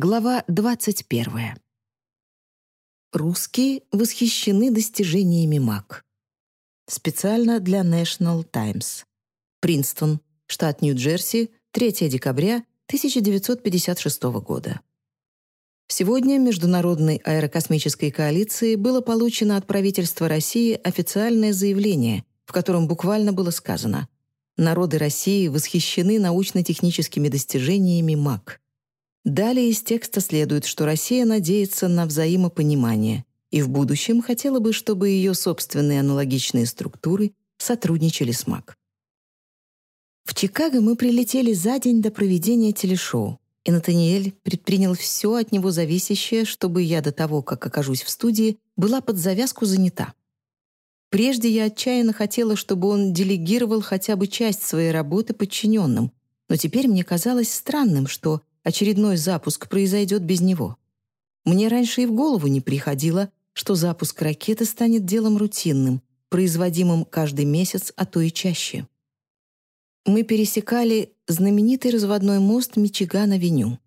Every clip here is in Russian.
Глава 21. Русские восхищены достижениями МАК. Специально для National Times. Принстон, штат Нью-Джерси, 3 декабря 1956 года. Сегодня Международной аэрокосмической коалиции было получено от правительства России официальное заявление, в котором буквально было сказано «Народы России восхищены научно-техническими достижениями МАК». Далее из текста следует, что Россия надеется на взаимопонимание и в будущем хотела бы, чтобы ее собственные аналогичные структуры сотрудничали с МАК. В Чикаго мы прилетели за день до проведения телешоу, и Натаниэль предпринял все от него зависящее, чтобы я до того, как окажусь в студии, была под завязку занята. Прежде я отчаянно хотела, чтобы он делегировал хотя бы часть своей работы подчиненным, но теперь мне казалось странным, что очередной запуск произойдет без него. Мне раньше и в голову не приходило, что запуск ракеты станет делом рутинным, производимым каждый месяц, а то и чаще. Мы пересекали знаменитый разводной мост Мичиган-авеню.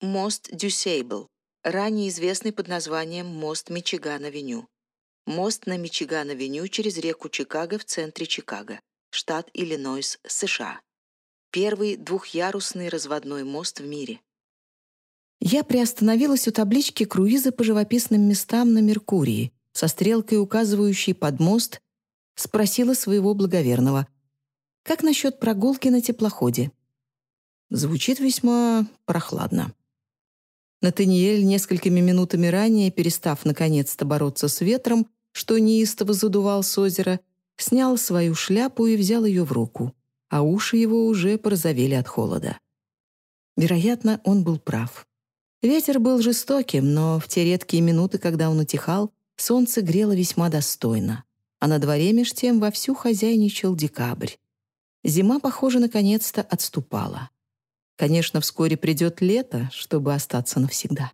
Мост Дюсейбл, ранее известный под названием мост Мичиган-авеню. Мост на Мичиган-авеню через реку Чикаго в центре Чикаго, штат Иллинойс, США первый двухъярусный разводной мост в мире. Я приостановилась у таблички круиза по живописным местам на Меркурии со стрелкой, указывающей под мост, спросила своего благоверного, «Как насчет прогулки на теплоходе?» Звучит весьма прохладно. Натаниэль несколькими минутами ранее, перестав наконец-то бороться с ветром, что неистово задувал с озера, снял свою шляпу и взял ее в руку а уши его уже порозовели от холода. Вероятно, он был прав. Ветер был жестоким, но в те редкие минуты, когда он утихал, солнце грело весьма достойно, а на дворе меж тем вовсю хозяйничал декабрь. Зима, похоже, наконец-то отступала. Конечно, вскоре придет лето, чтобы остаться навсегда.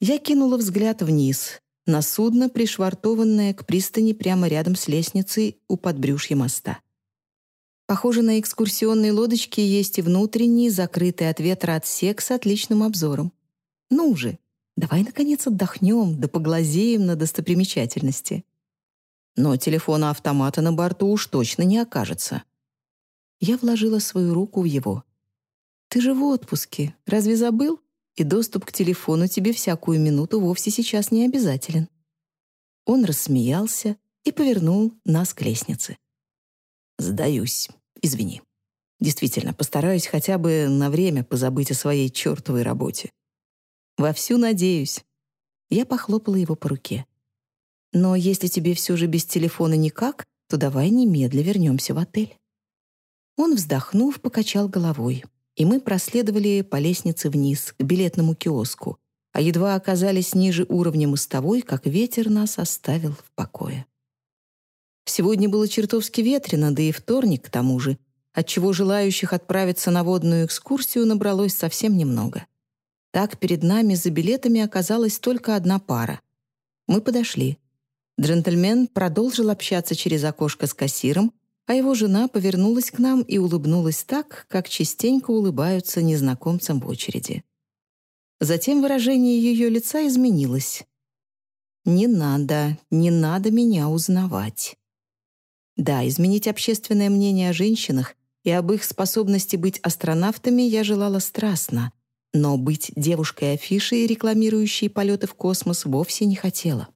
Я кинула взгляд вниз, на судно, пришвартованное к пристани прямо рядом с лестницей у подбрюшья моста. Похоже, на экскурсионной лодочке есть и внутренний, закрытый от ветра отсек с отличным обзором. Ну же, давай, наконец, отдохнем, да поглазеем на достопримечательности. Но телефона-автомата на борту уж точно не окажется. Я вложила свою руку в его. «Ты же в отпуске, разве забыл? И доступ к телефону тебе всякую минуту вовсе сейчас не обязателен». Он рассмеялся и повернул нас к лестнице. «Сдаюсь. Извини. Действительно, постараюсь хотя бы на время позабыть о своей чертовой работе. Вовсю надеюсь». Я похлопала его по руке. «Но если тебе все же без телефона никак, то давай немедля вернемся в отель». Он, вздохнув, покачал головой, и мы проследовали по лестнице вниз, к билетному киоску, а едва оказались ниже уровня мостовой, как ветер нас оставил в покое. Сегодня было чертовски ветрено, да и вторник к тому же, отчего желающих отправиться на водную экскурсию набралось совсем немного. Так перед нами за билетами оказалась только одна пара. Мы подошли. Джентльмен продолжил общаться через окошко с кассиром, а его жена повернулась к нам и улыбнулась так, как частенько улыбаются незнакомцам в очереди. Затем выражение ее лица изменилось. «Не надо, не надо меня узнавать». Да, изменить общественное мнение о женщинах и об их способности быть астронавтами я желала страстно, но быть девушкой-афишей, рекламирующей полеты в космос, вовсе не хотела.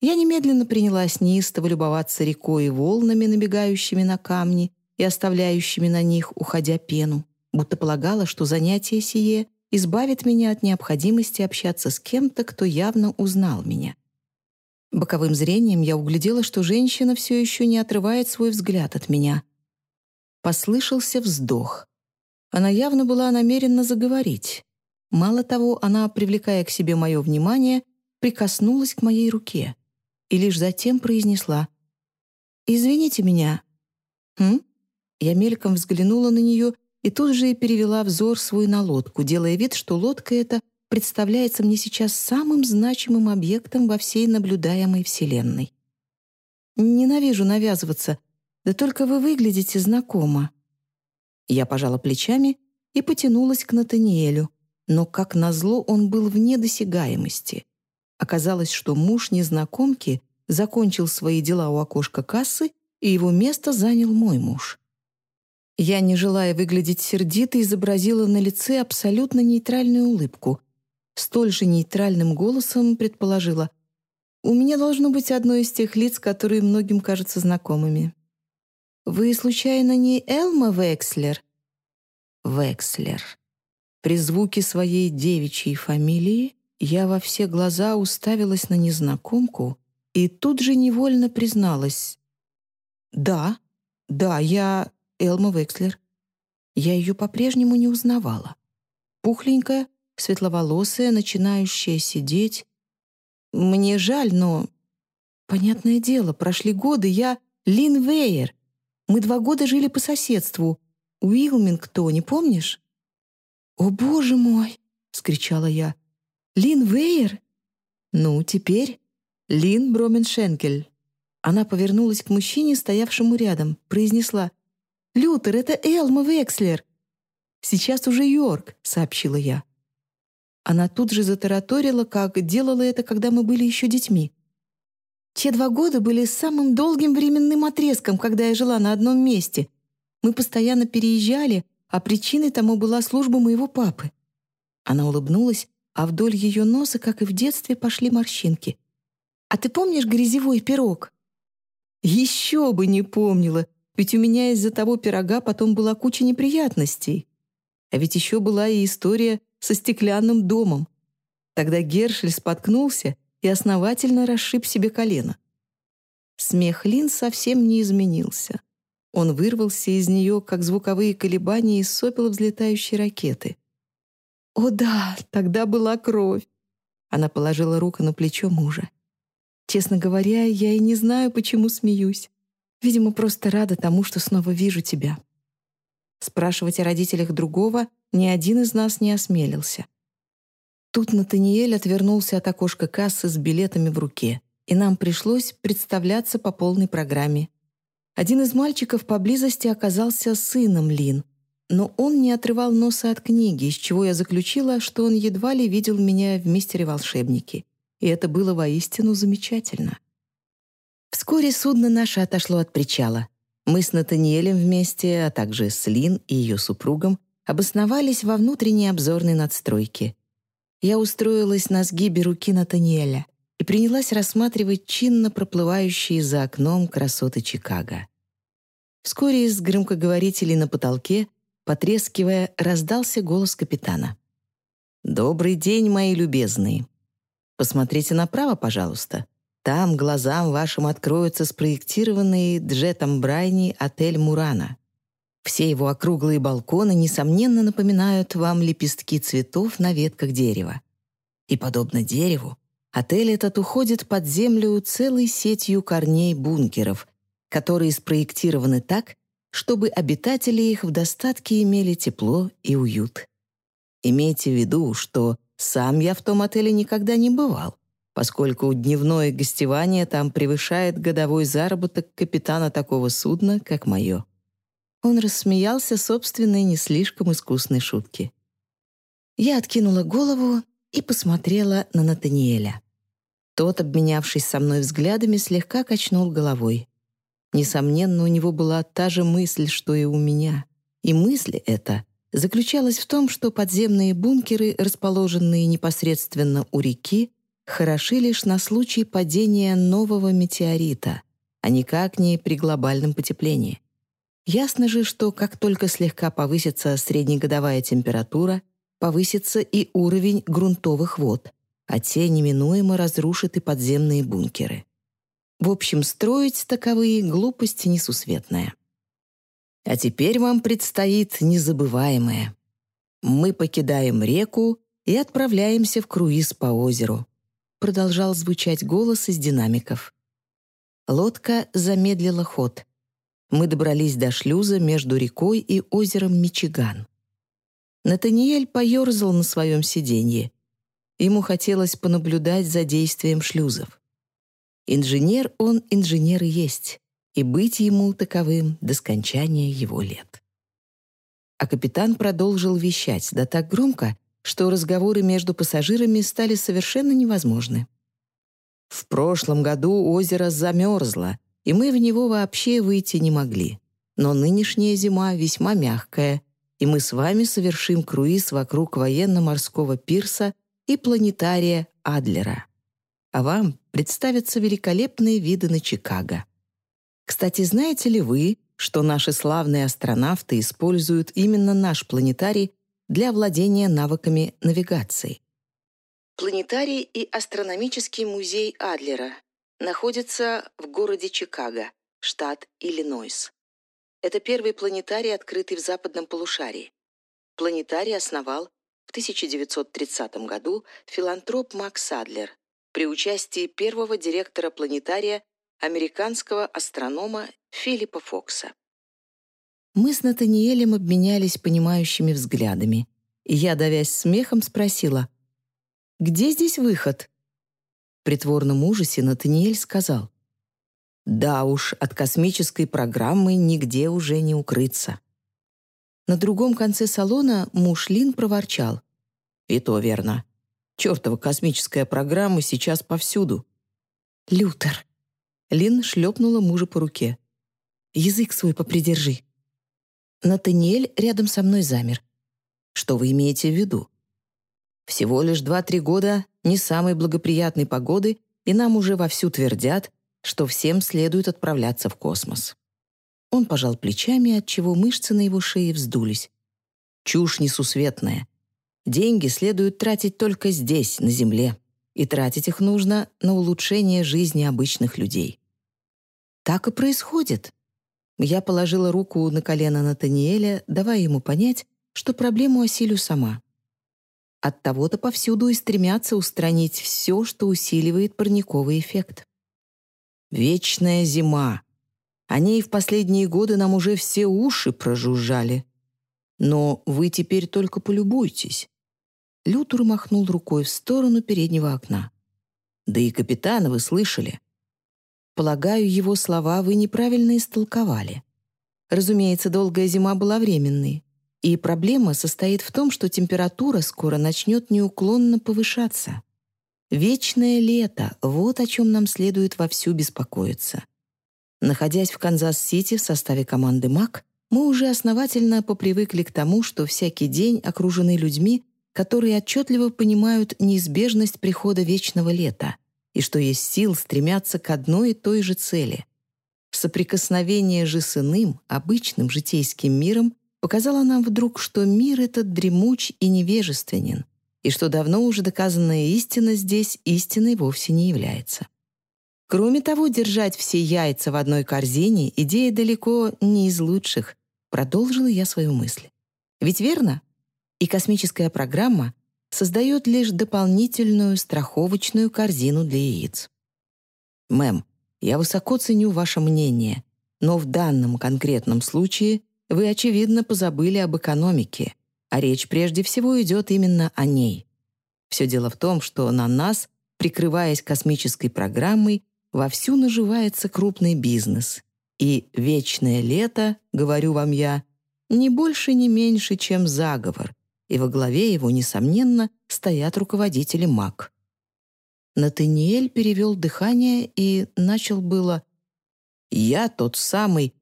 Я немедленно принялась неистово любоваться рекой и волнами, набегающими на камни и оставляющими на них, уходя пену, будто полагала, что занятие сие избавит меня от необходимости общаться с кем-то, кто явно узнал меня. Боковым зрением я углядела, что женщина все еще не отрывает свой взгляд от меня. Послышался вздох. Она явно была намерена заговорить. Мало того, она, привлекая к себе мое внимание, прикоснулась к моей руке и лишь затем произнесла «Извините меня». «Хм?» Я мельком взглянула на нее и тут же перевела взор свой на лодку, делая вид, что лодка эта — представляется мне сейчас самым значимым объектом во всей наблюдаемой Вселенной. Ненавижу навязываться, да только вы выглядите знакомо. Я пожала плечами и потянулась к Натаниэлю, но, как назло, он был вне досягаемости. Оказалось, что муж незнакомки закончил свои дела у окошка кассы, и его место занял мой муж. Я, не желая выглядеть сердито, изобразила на лице абсолютно нейтральную улыбку. Столь же нейтральным голосом предположила «У меня должно быть одно из тех лиц, которые многим кажутся знакомыми». «Вы, случайно, не Элма Векслер?» «Векслер». При звуке своей девичьей фамилии я во все глаза уставилась на незнакомку и тут же невольно призналась. «Да, да, я Элма Векслер». Я ее по-прежнему не узнавала. Пухленькая, светловолосая, начинающая сидеть. Мне жаль, но... Понятное дело, прошли годы, я Лин Вейер. Мы два года жили по соседству. Уилмингтоне, помнишь? «О, боже мой!» — скричала я. «Лин Вейер?» «Ну, теперь Лин Броменшенкель». Она повернулась к мужчине, стоявшему рядом, произнесла «Лютер, это Элма Векслер!» «Сейчас уже Йорк», — сообщила я. Она тут же затараторила, как делала это, когда мы были еще детьми. Те два года были самым долгим временным отрезком, когда я жила на одном месте. Мы постоянно переезжали, а причиной тому была служба моего папы. Она улыбнулась, а вдоль ее носа, как и в детстве, пошли морщинки. «А ты помнишь грязевой пирог?» «Еще бы не помнила, ведь у меня из-за того пирога потом была куча неприятностей. А ведь еще была и история со стеклянным домом. Тогда Гершель споткнулся и основательно расшиб себе колено. Смех Лин совсем не изменился. Он вырвался из нее, как звуковые колебания из сопел взлетающей ракеты. «О да, тогда была кровь!» Она положила руку на плечо мужа. «Честно говоря, я и не знаю, почему смеюсь. Видимо, просто рада тому, что снова вижу тебя». Спрашивать о родителях другого ни один из нас не осмелился. Тут Натаниэль отвернулся от окошка кассы с билетами в руке, и нам пришлось представляться по полной программе. Один из мальчиков поблизости оказался сыном Лин, но он не отрывал носа от книги, из чего я заключила, что он едва ли видел меня в «Мистере-волшебнике». И это было воистину замечательно. Вскоре судно наше отошло от причала. Мы с Натаниэлем вместе, а также с Лин и ее супругом, обосновались во внутренней обзорной надстройке. Я устроилась на сгибе руки Натаниэля и принялась рассматривать чинно проплывающие за окном красоты Чикаго. Вскоре из громкоговорителей на потолке, потрескивая, раздался голос капитана. «Добрый день, мои любезные. Посмотрите направо, пожалуйста. Там глазам вашим откроется спроектированный Джетом Брайни отель «Мурана». Все его округлые балконы, несомненно, напоминают вам лепестки цветов на ветках дерева. И, подобно дереву, Отель этот уходит под землю целой сетью корней-бункеров, которые спроектированы так, чтобы обитатели их в достатке имели тепло и уют. Имейте в виду, что сам я в том отеле никогда не бывал, поскольку дневное гостевание там превышает годовой заработок капитана такого судна, как мое. Он рассмеялся собственной не слишком искусной шутки. Я откинула голову и посмотрела на Натаниэля. Тот, обменявшись со мной взглядами, слегка качнул головой. Несомненно, у него была та же мысль, что и у меня. И мысль эта заключалась в том, что подземные бункеры, расположенные непосредственно у реки, хороши лишь на случай падения нового метеорита, а никак не при глобальном потеплении. Ясно же, что как только слегка повысится среднегодовая температура, повысится и уровень грунтовых вод — а те неминуемо разрушат и подземные бункеры. В общем, строить таковые глупости несусветная. А теперь вам предстоит незабываемое. Мы покидаем реку и отправляемся в круиз по озеру. Продолжал звучать голос из динамиков. Лодка замедлила ход. Мы добрались до шлюза между рекой и озером Мичиган. Натаниэль поерзал на своем сиденье. Ему хотелось понаблюдать за действием шлюзов. Инженер он инженер и есть, и быть ему таковым до скончания его лет. А капитан продолжил вещать, да так громко, что разговоры между пассажирами стали совершенно невозможны. В прошлом году озеро замерзло, и мы в него вообще выйти не могли. Но нынешняя зима весьма мягкая, и мы с вами совершим круиз вокруг военно-морского пирса и планетария Адлера. А вам представятся великолепные виды на Чикаго. Кстати, знаете ли вы, что наши славные астронавты используют именно наш планетарий для владения навыками навигации? Планетарий и астрономический музей Адлера находятся в городе Чикаго, штат Иллинойс. Это первый планетарий, открытый в западном полушарии. Планетарий основал в 1930 году филантроп Макс Адлер при участии первого директора планетария американского астронома Филиппа Фокса. Мы с Натаниэлем обменялись понимающими взглядами, и я, давясь смехом, спросила, «Где здесь выход?» Притворном ужасе Натаниэль сказал, «Да уж, от космической программы нигде уже не укрыться». На другом конце салона муж Лин проворчал, «И то верно. Чертова космическая программа сейчас повсюду». «Лютер», Лин шлепнула мужа по руке. «Язык свой попридержи». Натаниэль рядом со мной замер. «Что вы имеете в виду?» «Всего лишь два-три года не самой благоприятной погоды, и нам уже вовсю твердят, что всем следует отправляться в космос». Он пожал плечами, отчего мышцы на его шее вздулись. «Чушь несусветная. Деньги следует тратить только здесь, на Земле и тратить их нужно на улучшение жизни обычных людей. Так и происходит. Я положила руку на колено Натаниэля, давая ему понять, что проблему осилю сама. От того-то повсюду и стремятся устранить все, что усиливает парниковый эффект. Вечная зима. О ней в последние годы нам уже все уши прожужжали. Но вы теперь только полюбуйтесь. Лютер махнул рукой в сторону переднего окна. «Да и капитана вы слышали». Полагаю, его слова вы неправильно истолковали. Разумеется, долгая зима была временной, и проблема состоит в том, что температура скоро начнет неуклонно повышаться. Вечное лето — вот о чем нам следует вовсю беспокоиться. Находясь в Канзас-Сити в составе команды МАК, мы уже основательно попривыкли к тому, что всякий день окружены людьми, которые отчетливо понимают неизбежность прихода вечного лета и что есть сил стремятся к одной и той же цели. Соприкосновение же с иным, обычным житейским миром показало нам вдруг, что мир этот дремуч и невежественен, и что давно уже доказанная истина здесь истиной вовсе не является. Кроме того, держать все яйца в одной корзине — идея далеко не из лучших, продолжила я свою мысль. Ведь верно? и космическая программа создает лишь дополнительную страховочную корзину для яиц. Мэм, я высоко ценю ваше мнение, но в данном конкретном случае вы, очевидно, позабыли об экономике, а речь прежде всего идет именно о ней. Все дело в том, что на нас, прикрываясь космической программой, вовсю наживается крупный бизнес. И вечное лето, говорю вам я, не больше, не меньше, чем заговор, и во главе его, несомненно, стоят руководители МАК. Натаниэль перевел дыхание и начал было «Я тот самый...»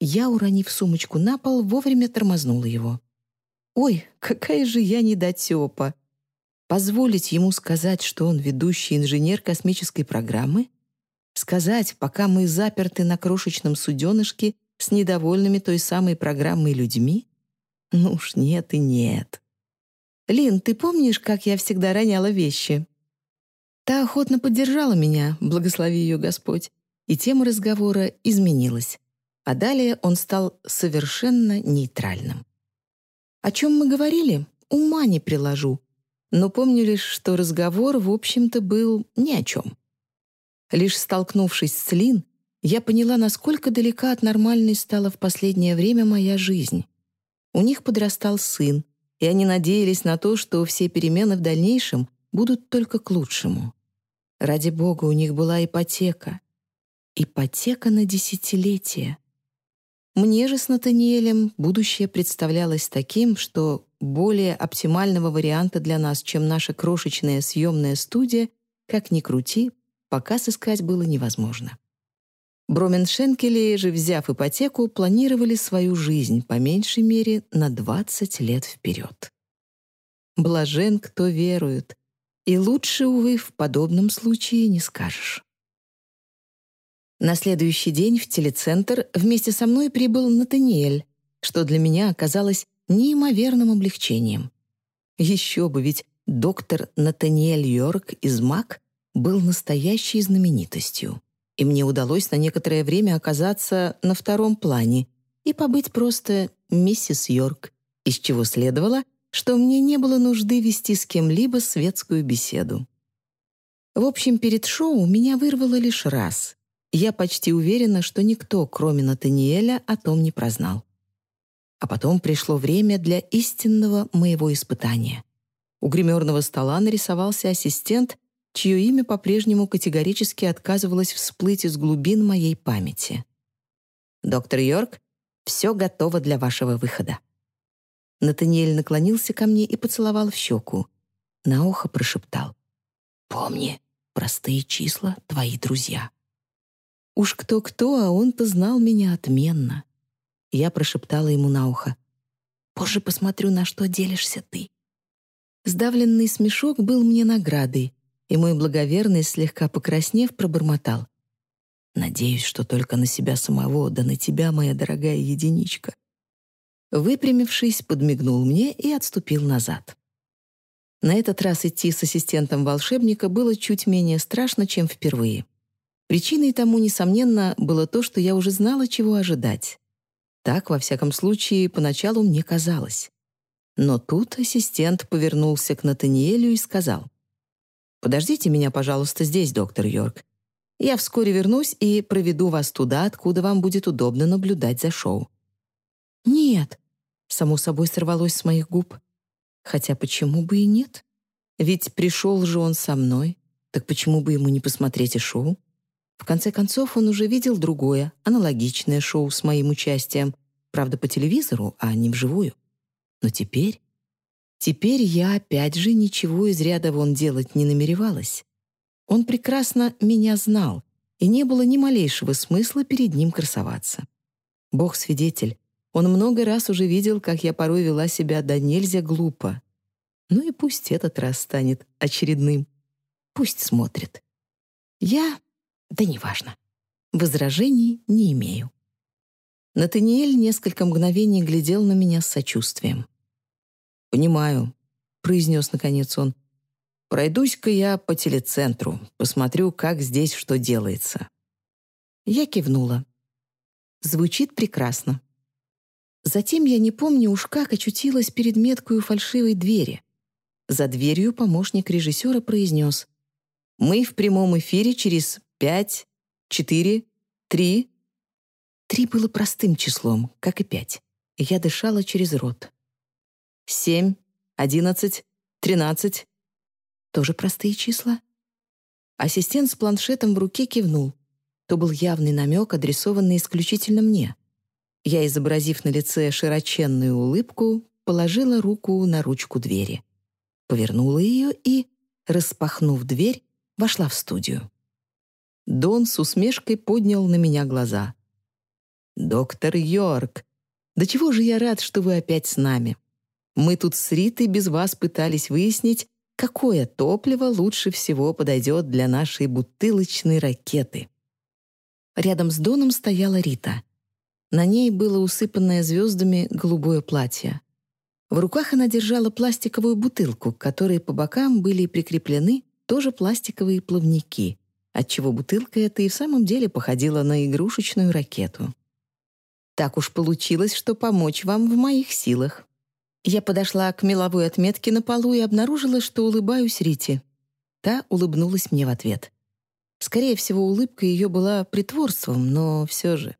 Я, уронив сумочку на пол, вовремя тормознула его. «Ой, какая же я недотепа!» Позволить ему сказать, что он ведущий инженер космической программы? Сказать, пока мы заперты на крошечном суденышке с недовольными той самой программой людьми? Ну уж нет и нет. «Лин, ты помнишь, как я всегда роняла вещи?» Та охотно поддержала меня, благослови ее Господь, и тема разговора изменилась. А далее он стал совершенно нейтральным. О чем мы говорили, ума не приложу, но помню лишь, что разговор, в общем-то, был ни о чем. Лишь столкнувшись с Лин, я поняла, насколько далека от нормальной стала в последнее время моя жизнь. У них подрастал сын, и они надеялись на то, что все перемены в дальнейшем будут только к лучшему. Ради бога, у них была ипотека. Ипотека на десятилетия. Мне же с Натаниэлем будущее представлялось таким, что более оптимального варианта для нас, чем наша крошечная съемная студия, как ни крути, пока сыскать было невозможно. Броменшенкели же, взяв ипотеку, планировали свою жизнь, по меньшей мере, на 20 лет вперед. Блажен, кто верует, и лучше, увы, в подобном случае не скажешь. На следующий день в телецентр вместе со мной прибыл Натаниэль, что для меня оказалось неимоверным облегчением. Еще бы, ведь доктор Натаниэль Йорк из МАК был настоящей знаменитостью, и мне удалось на некоторое время оказаться на втором плане и побыть просто миссис Йорк, из чего следовало, что мне не было нужды вести с кем-либо светскую беседу. В общем, перед шоу меня вырвало лишь раз. Я почти уверена, что никто, кроме Натаниэля, о том не прознал. А потом пришло время для истинного моего испытания. У гримерного стола нарисовался ассистент, чье имя по-прежнему категорически отказывалось всплыть из глубин моей памяти. «Доктор Йорк, все готово для вашего выхода». Натаниэль наклонился ко мне и поцеловал в щеку. На ухо прошептал. «Помни, простые числа — твои друзья». Уж кто-кто, а он-то знал меня отменно. Я прошептала ему на ухо. «Позже посмотрю, на что делишься ты». Сдавленный смешок был мне наградой, и мой благоверный, слегка покраснев, пробормотал. «Надеюсь, что только на себя самого, да на тебя, моя дорогая единичка». Выпрямившись, подмигнул мне и отступил назад. На этот раз идти с ассистентом волшебника было чуть менее страшно, чем впервые. Причиной тому, несомненно, было то, что я уже знала, чего ожидать. Так, во всяком случае, поначалу мне казалось. Но тут ассистент повернулся к Натаниэлю и сказал, «Подождите меня, пожалуйста, здесь, доктор Йорк. Я вскоре вернусь и проведу вас туда, откуда вам будет удобно наблюдать за шоу». «Нет», — само собой сорвалось с моих губ. Хотя почему бы и нет? Ведь пришел же он со мной, так почему бы ему не посмотреть и шоу? В конце концов, он уже видел другое, аналогичное шоу с моим участием, правда, по телевизору, а не вживую. Но теперь... Теперь я опять же ничего из ряда вон делать не намеревалась. Он прекрасно меня знал, и не было ни малейшего смысла перед ним красоваться. Бог свидетель, он много раз уже видел, как я порой вела себя до нельзя глупо. Ну и пусть этот раз станет очередным. Пусть смотрит. Я да неважно. Возражений не имею. Натаниэль несколько мгновений глядел на меня с сочувствием. «Понимаю», — произнес наконец он. «Пройдусь-ка я по телецентру, посмотрю, как здесь что делается». Я кивнула. Звучит прекрасно. Затем я не помню уж как очутилась перед меткой фальшивой двери. За дверью помощник режиссера произнес «Мы в прямом эфире через пять, четыре, три. Три было простым числом, как и пять. Я дышала через рот. Семь, одиннадцать, тринадцать. Тоже простые числа? Ассистент с планшетом в руке кивнул. То был явный намек, адресованный исключительно мне. Я, изобразив на лице широченную улыбку, положила руку на ручку двери. Повернула ее и, распахнув дверь, вошла в студию. Дон с усмешкой поднял на меня глаза. «Доктор Йорк, да чего же я рад, что вы опять с нами. Мы тут с Ритой без вас пытались выяснить, какое топливо лучше всего подойдет для нашей бутылочной ракеты». Рядом с Доном стояла Рита. На ней было усыпанное звездами голубое платье. В руках она держала пластиковую бутылку, к которой по бокам были прикреплены тоже пластиковые плавники отчего бутылка эта и в самом деле походила на игрушечную ракету. Так уж получилось, что помочь вам в моих силах. Я подошла к меловой отметке на полу и обнаружила, что улыбаюсь Рите. Та улыбнулась мне в ответ. Скорее всего, улыбка ее была притворством, но все же.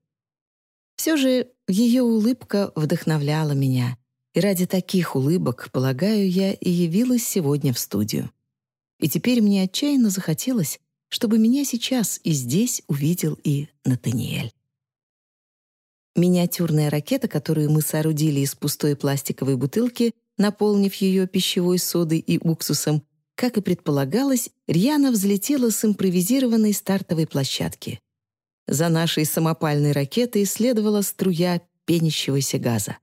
Все же ее улыбка вдохновляла меня, и ради таких улыбок, полагаю, я и явилась сегодня в студию. И теперь мне отчаянно захотелось, чтобы меня сейчас и здесь увидел и Натаниэль. Миниатюрная ракета, которую мы соорудили из пустой пластиковой бутылки, наполнив ее пищевой содой и уксусом, как и предполагалось, рьяно взлетела с импровизированной стартовой площадки. За нашей самопальной ракетой следовала струя пенящегося газа.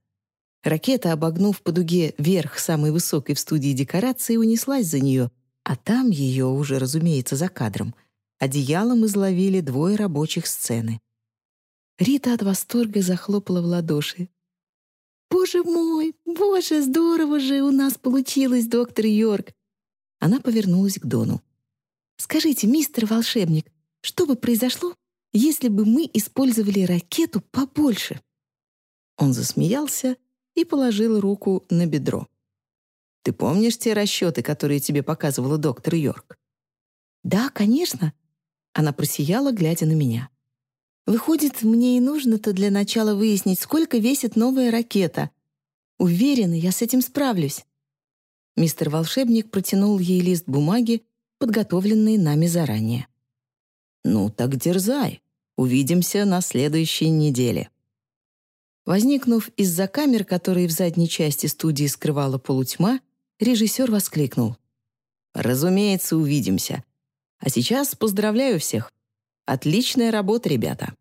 Ракета, обогнув по дуге верх самой высокой в студии декорации, унеслась за нее, а там ее уже, разумеется, за кадром. Одеялом изловили двое рабочих сцены. Рита от восторга захлопала в ладоши. «Боже мой! Боже, здорово же у нас получилось, доктор Йорк!» Она повернулась к Дону. «Скажите, мистер волшебник, что бы произошло, если бы мы использовали ракету побольше?» Он засмеялся и положил руку на бедро. «Ты помнишь те расчеты, которые тебе показывала доктор Йорк?» «Да, конечно». Она просияла, глядя на меня. «Выходит, мне и нужно-то для начала выяснить, сколько весит новая ракета. Уверена, я с этим справлюсь». Мистер Волшебник протянул ей лист бумаги, подготовленный нами заранее. «Ну так дерзай. Увидимся на следующей неделе». Возникнув из-за камер, которые в задней части студии скрывала полутьма, режиссер воскликнул. «Разумеется, увидимся. А сейчас поздравляю всех. Отличная работа, ребята».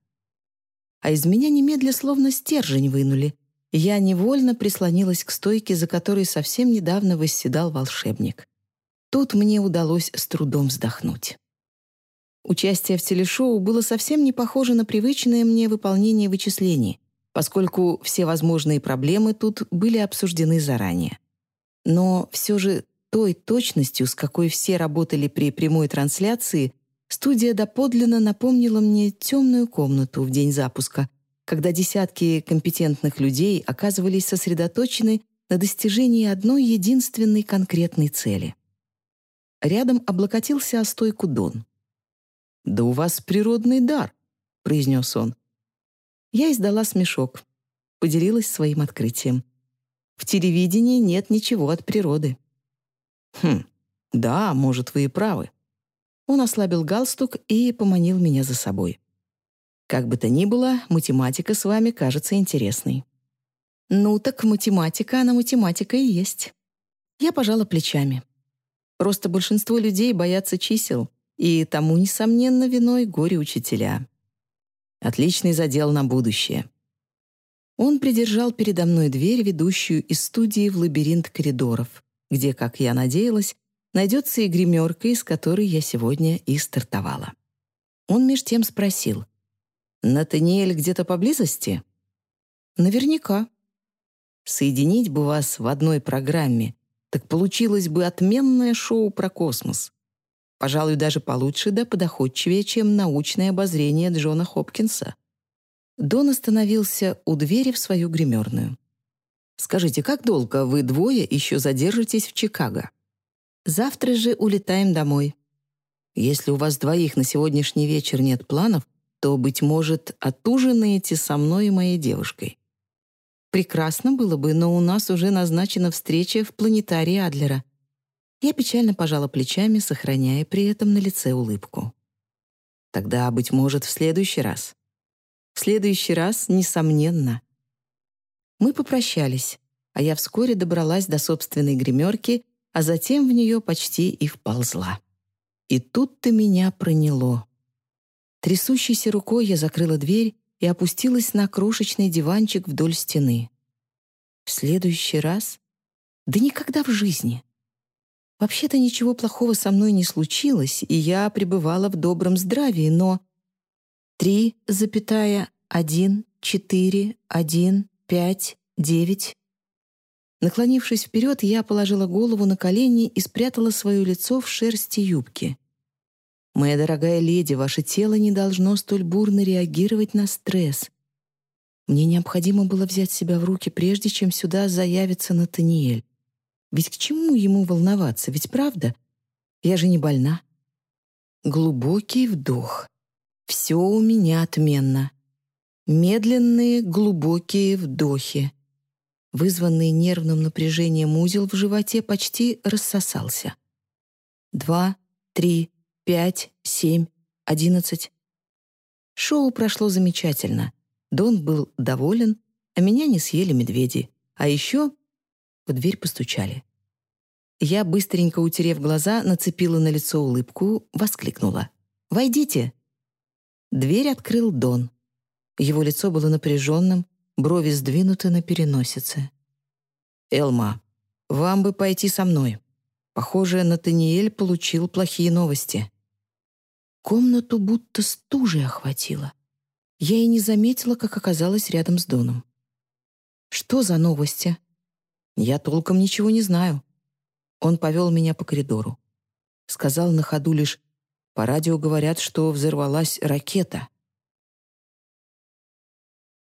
А из меня немедля словно стержень вынули. Я невольно прислонилась к стойке, за которой совсем недавно восседал волшебник. Тут мне удалось с трудом вздохнуть. Участие в телешоу было совсем не похоже на привычное мне выполнение вычислений — поскольку все возможные проблемы тут были обсуждены заранее. Но все же той точностью, с какой все работали при прямой трансляции, студия доподлинно напомнила мне темную комнату в день запуска, когда десятки компетентных людей оказывались сосредоточены на достижении одной единственной конкретной цели. Рядом облокотился о стойку Дон. «Да у вас природный дар», — произнес он. Я издала смешок, поделилась своим открытием. В телевидении нет ничего от природы. Хм, да, может, вы и правы. Он ослабил галстук и поманил меня за собой. Как бы то ни было, математика с вами кажется интересной. Ну, так математика, она математика и есть. Я пожала плечами. Просто большинство людей боятся чисел, и тому, несомненно, виной горе-учителя. Отличный задел на будущее. Он придержал передо мной дверь, ведущую из студии в лабиринт коридоров, где, как я надеялась, найдется и гримерка, из которой я сегодня и стартовала. Он меж тем спросил, «Натаниэль где-то поблизости?» «Наверняка». «Соединить бы вас в одной программе, так получилось бы отменное шоу про космос. Пожалуй, даже получше да подоходчивее, чем научное обозрение Джона Хопкинса. Дон остановился у двери в свою гримерную. «Скажите, как долго вы двое еще задержитесь в Чикаго?» «Завтра же улетаем домой». «Если у вас двоих на сегодняшний вечер нет планов, то, быть может, отужинаете со мной и моей девушкой». «Прекрасно было бы, но у нас уже назначена встреча в планетарии Адлера», я печально пожала плечами, сохраняя при этом на лице улыбку. Тогда, быть может, в следующий раз. В следующий раз, несомненно. Мы попрощались, а я вскоре добралась до собственной гримерки, а затем в нее почти и вползла. И тут-то меня проняло. Трясущейся рукой я закрыла дверь и опустилась на крошечный диванчик вдоль стены. В следующий раз? Да никогда в жизни. Вообще-то ничего плохого со мной не случилось, и я пребывала в добром здравии, но... Три, запятая, один, четыре, один, пять, девять. Наклонившись вперед, я положила голову на колени и спрятала свое лицо в шерсти юбки. «Моя дорогая леди, ваше тело не должно столь бурно реагировать на стресс. Мне необходимо было взять себя в руки, прежде чем сюда заявится Натаниэль. Ведь к чему ему волноваться, ведь правда? Я же не больна. Глубокий вдох. Все у меня отменно. Медленные глубокие вдохи. Вызванный нервным напряжением узел в животе почти рассосался. Два, три, пять, семь, одиннадцать. Шоу прошло замечательно. Дон был доволен, а меня не съели медведи. А еще в дверь постучали. Я, быстренько утерев глаза, нацепила на лицо улыбку, воскликнула. «Войдите!» Дверь открыл Дон. Его лицо было напряженным, брови сдвинуты на переносице. «Элма, вам бы пойти со мной. Похоже, Натаниэль получил плохие новости». Комнату будто стужей охватило. Я и не заметила, как оказалась рядом с Доном. «Что за новости?» «Я толком ничего не знаю». Он повел меня по коридору. Сказал на ходу лишь, «По радио говорят, что взорвалась ракета».